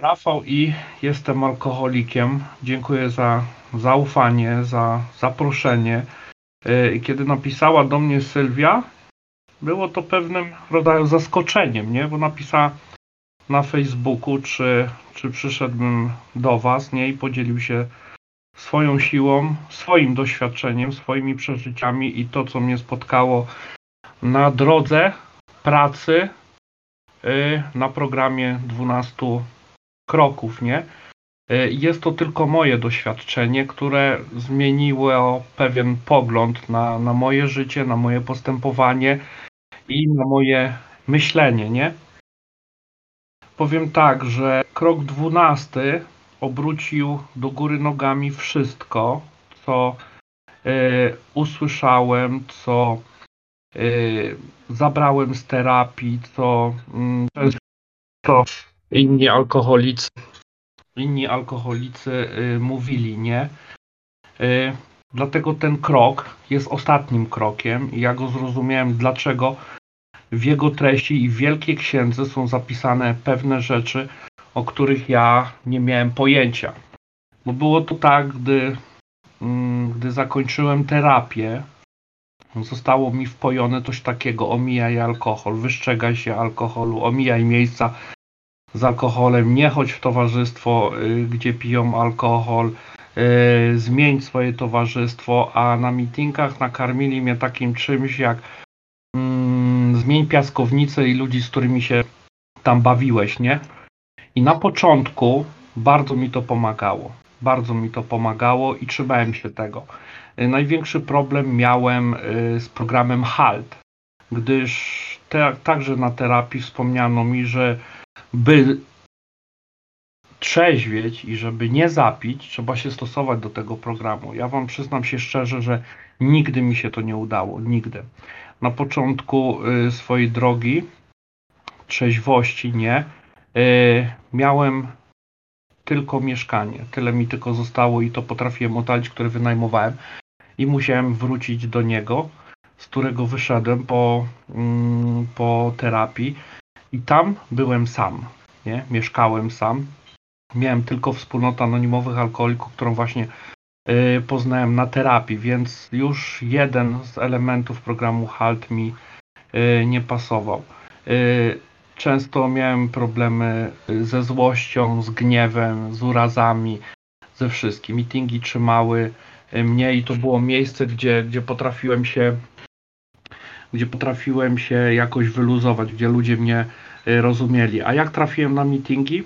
Rafał i jestem alkoholikiem. Dziękuję za zaufanie, za zaproszenie. Y, kiedy napisała do mnie Sylwia, było to pewnym rodzaju zaskoczeniem, nie? Bo napisała na Facebooku, czy, czy przyszedłbym do Was, nie? I podzielił się swoją siłą, swoim doświadczeniem, swoimi przeżyciami i to, co mnie spotkało na drodze pracy na programie 12 kroków, nie? Y, Jest to tylko moje doświadczenie, które zmieniło pewien pogląd na, na moje życie, na moje postępowanie i na moje myślenie, nie? Powiem tak, że krok 12 obrócił do góry nogami wszystko, co y, usłyszałem, co y, zabrałem z terapii, co mm, często inni alkoholicy, inni alkoholicy y, mówili, nie? Y, dlatego ten krok jest ostatnim krokiem i ja go zrozumiałem, dlaczego w jego treści i w Wielkiej Księdze są zapisane pewne rzeczy, o których ja nie miałem pojęcia. Bo było to tak, gdy, mm, gdy zakończyłem terapię, zostało mi wpojone coś takiego, omijaj alkohol, wystrzegaj się alkoholu, omijaj miejsca z alkoholem, nie chodź w towarzystwo, y, gdzie piją alkohol, y, zmień swoje towarzystwo, a na meetingach nakarmili mnie takim czymś jak mm, zmień piaskownicę i ludzi, z którymi się tam bawiłeś, nie? I na początku bardzo mi to pomagało. Bardzo mi to pomagało i trzymałem się tego. Y, Największy problem miałem y, z programem HALT, gdyż te, także na terapii wspomniano mi, że by trzeźwieć i żeby nie zapić, trzeba się stosować do tego programu. Ja Wam przyznam się szczerze, że nigdy mi się to nie udało. Nigdy. Na początku y, swojej drogi trzeźwości nie. Miałem tylko mieszkanie. Tyle mi tylko zostało i to potrafiłem ocalić, które wynajmowałem. I musiałem wrócić do niego, z którego wyszedłem po, mm, po terapii. I tam byłem sam. Nie? Mieszkałem sam. Miałem tylko wspólnotę anonimowych alkoholików, którą właśnie y, poznałem na terapii, więc już jeden z elementów programu HALT mi y, nie pasował. Y, Często miałem problemy y, ze złością, z gniewem, z urazami, ze wszystkim. Meetingi trzymały y, mnie i to było miejsce, gdzie, gdzie potrafiłem się gdzie potrafiłem się jakoś wyluzować, gdzie ludzie mnie y, rozumieli. A jak trafiłem na meetingi?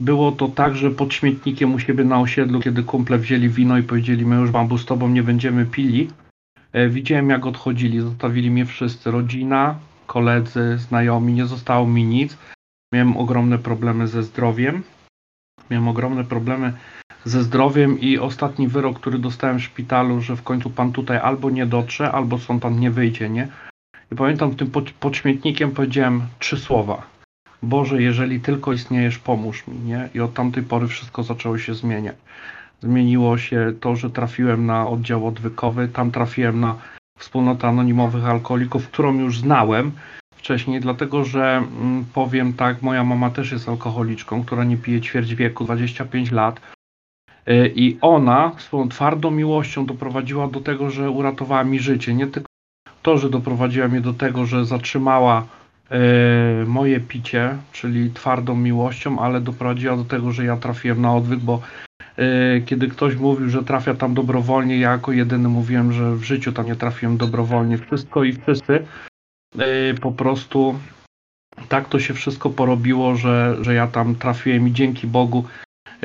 Było to tak, że pod śmietnikiem u siebie na osiedlu, kiedy kumple wzięli wino i powiedzieli, my już bambu z tobą nie będziemy pili, widziałem jak odchodzili, zostawili mnie wszyscy, rodzina, koledzy, znajomi, nie zostało mi nic. Miałem ogromne problemy ze zdrowiem. Miałem ogromne problemy ze zdrowiem i ostatni wyrok, który dostałem w szpitalu, że w końcu pan tutaj albo nie dotrze, albo stąd pan nie wyjdzie, nie? I pamiętam tym pod, pod śmietnikiem powiedziałem trzy słowa. Boże, jeżeli tylko istniejesz, pomóż mi, nie? I od tamtej pory wszystko zaczęło się zmieniać. Zmieniło się to, że trafiłem na oddział odwykowy, tam trafiłem na wspólnotę anonimowych alkoholików, którą już znałem wcześniej, dlatego że mm, powiem tak, moja mama też jest alkoholiczką, która nie pije ćwierć wieku, 25 lat. Y, I ona swoją twardą miłością doprowadziła do tego, że uratowała mi życie. Nie tylko to, że doprowadziła mnie do tego, że zatrzymała y, moje picie, czyli twardą miłością, ale doprowadziła do tego, że ja trafiłem na odwyk, bo kiedy ktoś mówił, że trafia tam dobrowolnie, ja jako jedyny mówiłem, że w życiu tam nie trafiłem dobrowolnie. Wszystko i wszyscy y, po prostu tak to się wszystko porobiło, że, że ja tam trafiłem i dzięki Bogu,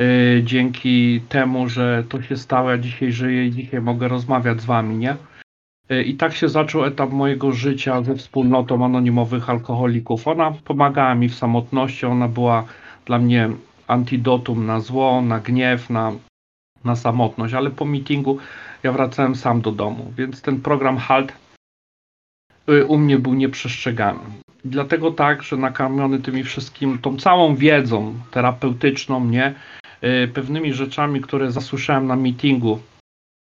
y, dzięki temu, że to się stało, ja dzisiaj żyję i dzisiaj mogę rozmawiać z wami, nie? I tak się zaczął etap mojego życia ze wspólnotą anonimowych alkoholików. Ona pomagała mi w samotności, ona była dla mnie antidotum na zło, na gniew, na, na samotność, ale po meetingu ja wracałem sam do domu, więc ten program HALT y, u mnie był nieprzestrzegany. Dlatego tak, że nakarmiony tymi wszystkim, tą całą wiedzą terapeutyczną, nie, y, pewnymi rzeczami, które zasłyszałem na meetingu,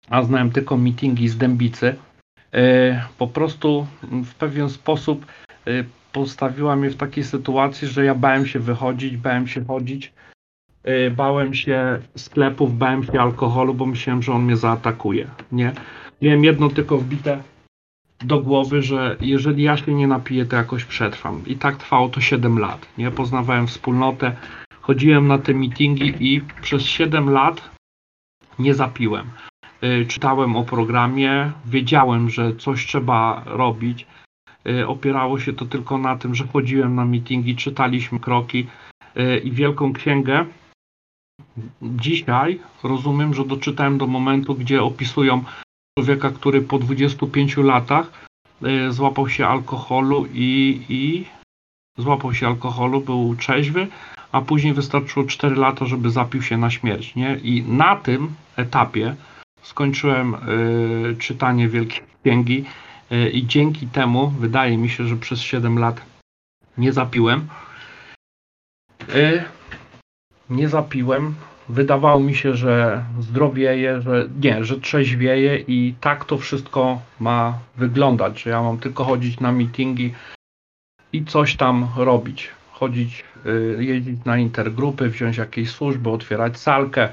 a znałem tylko meetingi z Dębicy, y, po prostu w pewien sposób postawiła mnie w takiej sytuacji, że ja bałem się wychodzić, bałem się chodzić, bałem się sklepów, bałem się alkoholu, bo myślałem, że on mnie zaatakuje, nie? Miałem jedno tylko wbite do głowy, że jeżeli ja się nie napiję, to jakoś przetrwam. I tak trwało to 7 lat, nie? Poznawałem wspólnotę, chodziłem na te meetingi i przez 7 lat nie zapiłem. Yy, czytałem o programie, wiedziałem, że coś trzeba robić, Y, opierało się to tylko na tym, że chodziłem na meetingi, czytaliśmy kroki y, i Wielką Księgę. Dzisiaj rozumiem, że doczytałem do momentu, gdzie opisują człowieka, który po 25 latach y, złapał się alkoholu i, i złapał się alkoholu, był trzeźwy, a później wystarczyło 4 lata, żeby zapił się na śmierć. Nie? I na tym etapie skończyłem y, czytanie Wielkiej Księgi E, i dzięki temu wydaje mi się, że przez 7 lat nie zapiłem. E, nie zapiłem. Wydawało mi się, że zdrowieję, że nie, że trzeźwieję i tak to wszystko ma wyglądać, że ja mam tylko chodzić na meetingi i coś tam robić. Chodzić, e, jeździć na intergrupy, wziąć jakieś służby, otwierać salkę,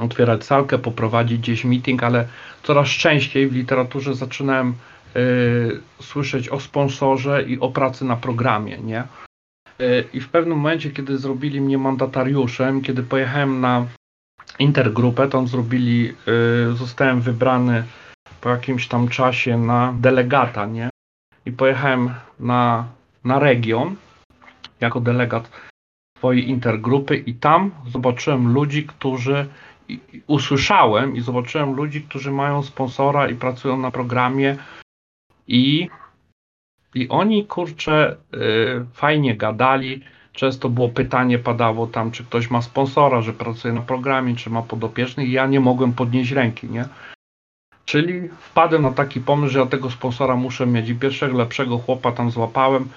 otwierać salkę, poprowadzić gdzieś meeting, ale coraz częściej w literaturze zaczynałem y, słyszeć o sponsorze i o pracy na programie, nie? Y, I w pewnym momencie, kiedy zrobili mnie mandatariuszem, kiedy pojechałem na intergrupę, tam zrobili, y, zostałem wybrany po jakimś tam czasie na delegata, nie? I pojechałem na, na region jako delegat swojej intergrupy i tam zobaczyłem ludzi, którzy i, usłyszałem i zobaczyłem ludzi, którzy mają sponsora i pracują na programie i, i oni kurczę y, fajnie gadali. Często było pytanie, padało tam, czy ktoś ma sponsora, że pracuje na programie, czy ma podopiecznych. Ja nie mogłem podnieść ręki, nie? Czyli wpadłem na taki pomysł, że ja tego sponsora muszę mieć. I pierwszego lepszego chłopa tam złapałem.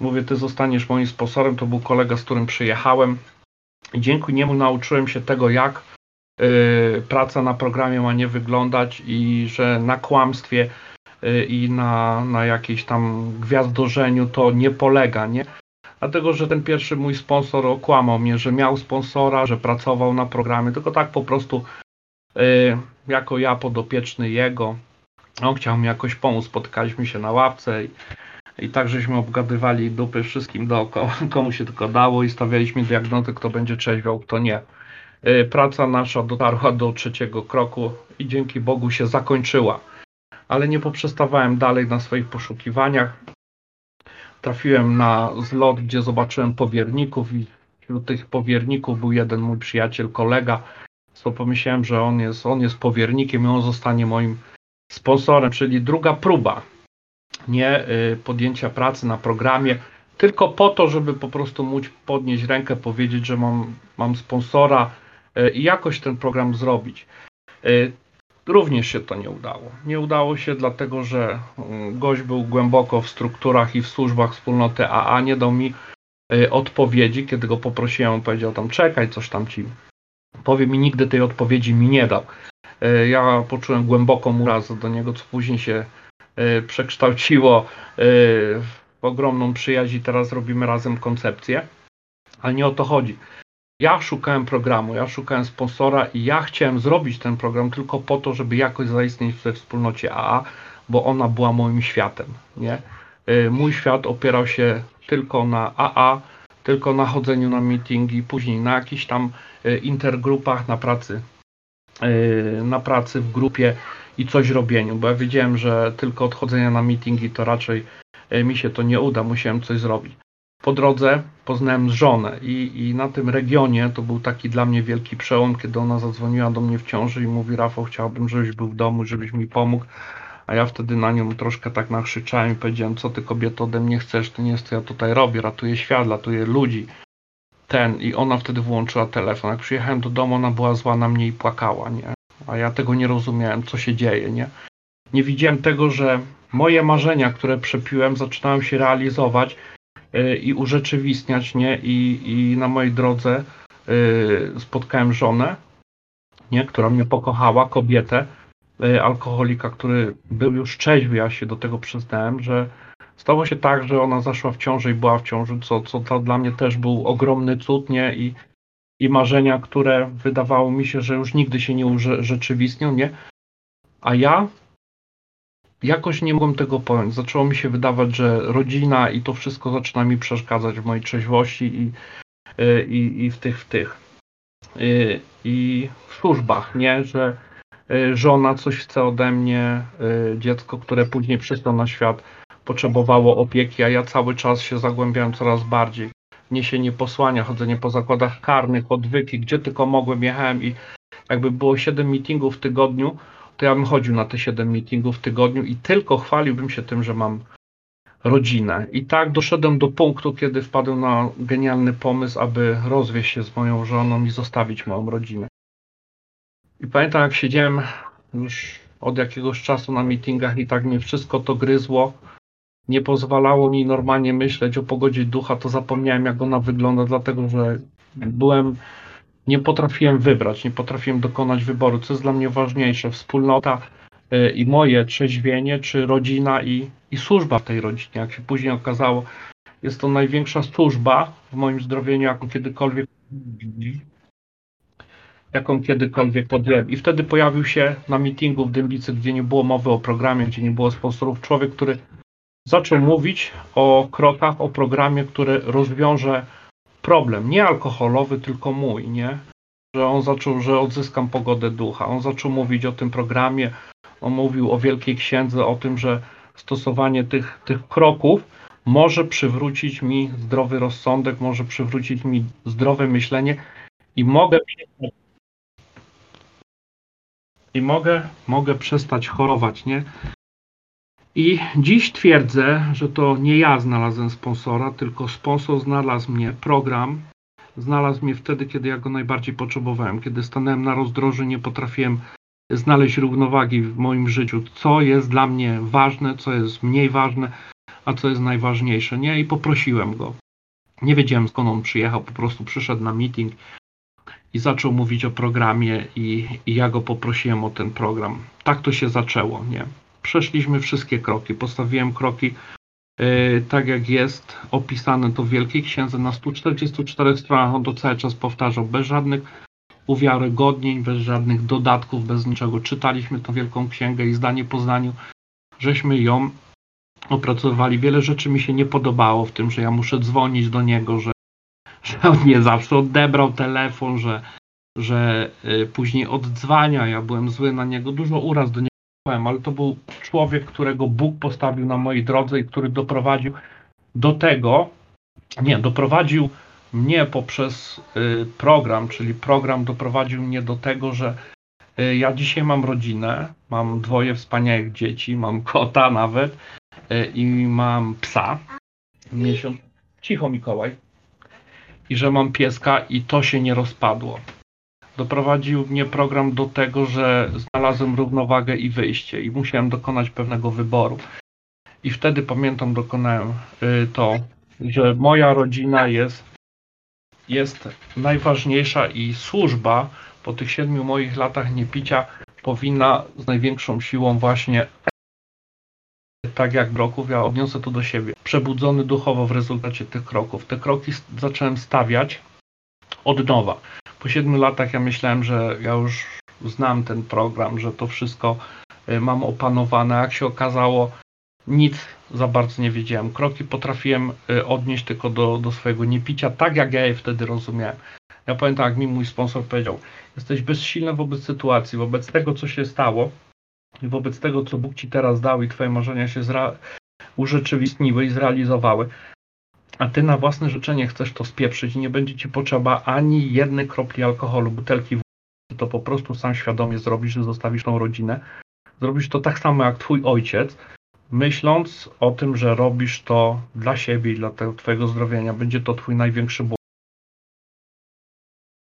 Mówię, ty zostaniesz moim sponsorem. To był kolega, z którym przyjechałem. I dzięki niemu nauczyłem się tego, jak Y, praca na programie ma nie wyglądać i że na kłamstwie i na, na jakiejś tam gwiazdorzeniu to nie polega, nie? Dlatego, że ten pierwszy mój sponsor okłamał mnie, że miał sponsora, że pracował na programie, tylko tak po prostu y, jako ja podopieczny jego. On chciał mi jakoś pomóc, spotykaliśmy się na ławce i, i tak żeśmy obgadywali dupy wszystkim dookoła, komu się tylko dało i stawialiśmy diagnozy, kto będzie trzeźwiał, kto nie. Y, praca nasza dotarła do trzeciego kroku i dzięki Bogu się zakończyła. Ale nie poprzestawałem dalej na swoich poszukiwaniach. Trafiłem na zlot, gdzie zobaczyłem powierników i wśród tych powierników był jeden mój przyjaciel, kolega. To pomyślałem, że on jest, on jest powiernikiem i on zostanie moim sponsorem, czyli druga próba nie y, podjęcia pracy na programie, tylko po to, żeby po prostu móc podnieść rękę, powiedzieć, że mam, mam sponsora, E, i jakoś ten program zrobić. E, również się to nie udało. Nie udało się dlatego, że mm, gość był głęboko w strukturach i w służbach wspólnoty AA, nie dał mi e, odpowiedzi, kiedy go poprosiłem, powiedział tam czekaj, coś tam ci powie mi, nigdy tej odpowiedzi mi nie dał. Ja poczułem głęboką urazę do niego, co później się przekształciło w ogromną przyjaźń i teraz robimy razem koncepcję, ale nie o to chodzi. Ja szukałem programu, ja szukałem sponsora i ja chciałem zrobić ten program tylko po to, żeby jakoś zaistnieć we wspólnocie AA, bo ona była moim światem, nie? Y, mój świat opierał się tylko na AA, tylko na chodzeniu na meetingi, później na jakichś tam y, intergrupach, na pracy, y, na pracy w grupie i coś robieniu, bo ja wiedziałem, że tylko odchodzenie na meetingi to raczej mi się to nie uda, musiałem coś zrobić po drodze poznałem żonę i, i na tym regionie to był taki dla mnie wielki przełom, kiedy ona zadzwoniła do mnie w ciąży i mówi Rafał, chciałbym, żebyś był w domu, żebyś mi pomógł. A ja wtedy na nią troszkę tak nakrzyczałem i powiedziałem, co ty kobieto ode mnie chcesz, to nie jest co ja tutaj robię, ratuję świat, ratuję ludzi. Ten i ona wtedy włączyła telefon. Jak przyjechałem do domu, ona była zła na mnie i płakała, nie? A ja tego nie rozumiałem, co się dzieje, nie? Nie widziałem tego, że moje marzenia, które przepiłem, zaczynają się realizować i urzeczywistniać, nie? I, i na mojej drodze e, spotkałem żonę, nie? która mnie pokochała, kobietę, e, alkoholika, który był już trzeźwy, ja się do tego przyznałem, że, Stało się tak, że ona zaszła w ciąży i była w ciąży, co, co to dla mnie też był ogromny cud, nie? I, i marzenia, które wydawało mi się, że już nigdy się nie urzeczywistnią, nie? A ja jakoś nie mogłem tego pojąć. Zaczęło mi się wydawać, że rodzina i to wszystko zaczyna mi przeszkadzać w mojej trzeźwości i, y, i, i w tych, w tych. Y, I w służbach, nie? Że y, żona coś chce ode mnie, dziecko, które później przyszło na świat, potrzebowało opieki, a ja cały czas się zagłębiałem coraz bardziej. Niesienie posłania, chodzenie po zakładach karnych, odwyki, gdzie tylko mogłem, jechałem i jakby było 7 meetingów w tygodniu, to ja bym chodził na te 7 meetingów w tygodniu i tylko chwaliłbym się tym, że mam rodzinę. I tak doszedłem do punktu, kiedy wpadłem na genialny pomysł, aby rozwieść się z moją żoną i zostawić moją rodzinę. I pamiętam, jak siedziałem już od jakiegoś czasu na meetingach i tak mnie wszystko to gryzło. Nie pozwalało mi normalnie myśleć o pogodzie ducha, to zapomniałem, jak ona wygląda, dlatego że byłem nie potrafiłem wybrać, nie potrafiłem dokonać wyboru, co jest dla mnie ważniejsze, wspólnota y, i moje trzeźwienie, czy rodzina i, i służba w tej rodzinie. Jak się później okazało, jest to największa służba w moim zdrowieniu, jaką kiedykolwiek jaką kiedykolwiek podjęłem. I wtedy pojawił się na meetingu w Dębicy, gdzie nie było mowy o programie, gdzie nie było sponsorów, człowiek, który zaczął mówić o krokach, o programie, który rozwiąże problem, nie alkoholowy, tylko mój, nie? Że on zaczął, że odzyskam pogodę ducha. On zaczął mówić o tym programie, on mówił o Wielkiej Księdze, o tym, że stosowanie tych, tych kroków może przywrócić mi zdrowy rozsądek, może przywrócić mi zdrowe myślenie i mogę i mogę, mogę przestać chorować, nie? I dziś twierdzę, że to nie ja znalazłem sponsora, tylko sponsor znalazł mnie, program znalazł mnie wtedy, kiedy ja go najbardziej potrzebowałem. Kiedy stanąłem na rozdroży, nie potrafiłem znaleźć równowagi w moim życiu, co jest dla mnie ważne, co jest mniej ważne, a co jest najważniejsze. Nie, i poprosiłem go. Nie wiedziałem skąd on przyjechał, po prostu przyszedł na meeting i zaczął mówić o programie i, i ja go poprosiłem o ten program. Tak to się zaczęło, nie? Przeszliśmy wszystkie kroki. Postawiłem kroki yy, tak jak jest opisane to w Wielkiej Księdze na 144 stronach. On to cały czas powtarzał, bez żadnych uwiarygodnień, bez żadnych dodatków, bez niczego. Czytaliśmy tą Wielką Księgę i zdanie po zdaniu, żeśmy ją opracowali. Wiele rzeczy mi się nie podobało w tym, że ja muszę dzwonić do niego, że, że on nie zawsze odebrał telefon, że, że y, później oddzwania. Ja byłem zły na niego, dużo uraz do niego ale to był człowiek, którego Bóg postawił na mojej drodze i który doprowadził do tego, nie, doprowadził mnie poprzez y, program, czyli program doprowadził mnie do tego, że y, ja dzisiaj mam rodzinę, mam dwoje wspaniałych dzieci, mam kota nawet y, i mam psa. Miesiąc. Cicho, Mikołaj. I że mam pieska i to się nie rozpadło doprowadził mnie program do tego, że znalazłem równowagę i wyjście i musiałem dokonać pewnego wyboru. I wtedy pamiętam, dokonałem y, to, że moja rodzina jest, jest najważniejsza i służba po tych siedmiu moich latach niepicia powinna z największą siłą właśnie tak jak kroków, ja odniosę to do siebie. Przebudzony duchowo w rezultacie tych kroków. Te kroki zacząłem stawiać od nowa po siedmiu latach ja myślałem, że ja już znam ten program, że to wszystko y, mam opanowane. Jak się okazało, nic za bardzo nie wiedziałem. Kroki potrafiłem y, odnieść tylko do, do swojego niepicia, tak jak ja je wtedy rozumiałem. Ja pamiętam, jak mi mój sponsor powiedział: Jesteś bezsilny wobec sytuacji, wobec tego, co się stało i wobec tego, co Bóg ci teraz dał, i Twoje marzenia się zra- urzeczywistniły i zrealizowały a ty na własne życzenie chcesz to spieprzyć i nie będzie ci potrzeba ani jednej kropli alkoholu, butelki wody, to po prostu sam świadomie zrobisz, że zostawisz tą rodzinę. Zrobisz to tak samo jak twój ojciec, myśląc o tym, że robisz to dla siebie i dla tego twojego zdrowienia. Będzie to twój największy ból.